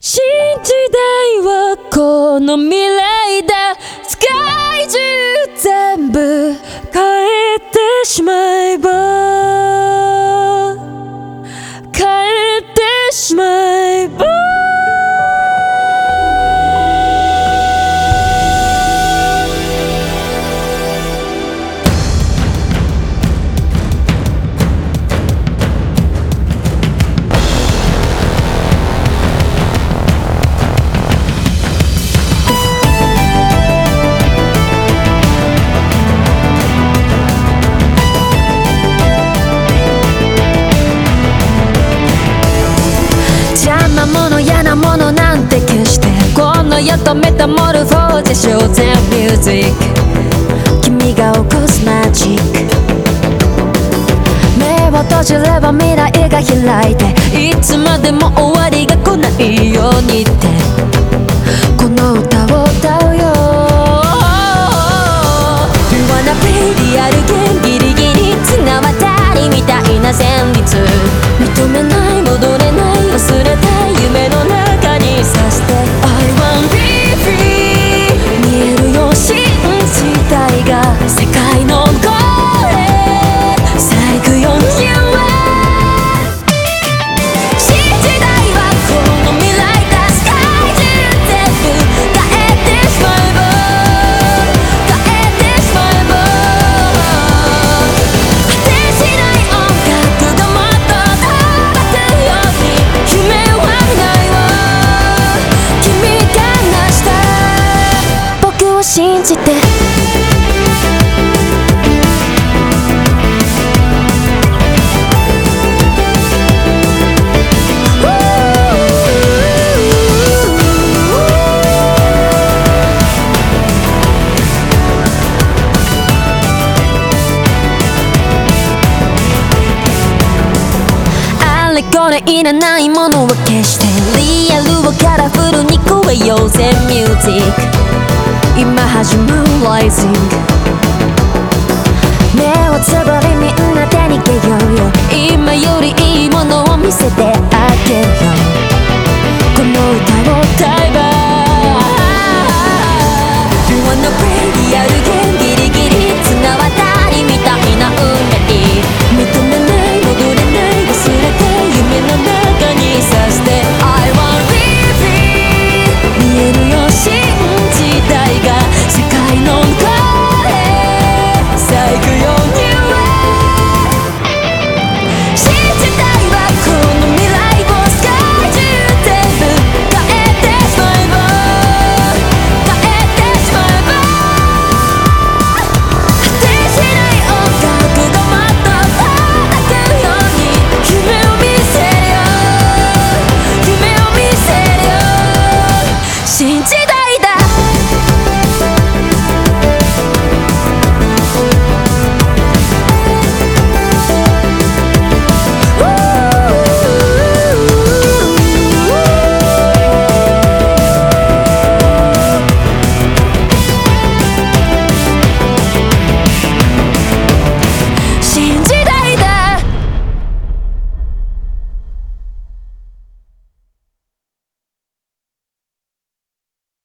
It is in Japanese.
新時代はこの未来だ。世界中全部変えてしまえばものなんて決してこの世とメタモルフォーゼショーゼンミュージック君が起こすマジック。目を閉じれば未来が開いていつまでも終わりが来ないようにって。この歌これいらないものは消してリアルをカラフルに超えようぜミュージック。今始まるライジング目をつぶ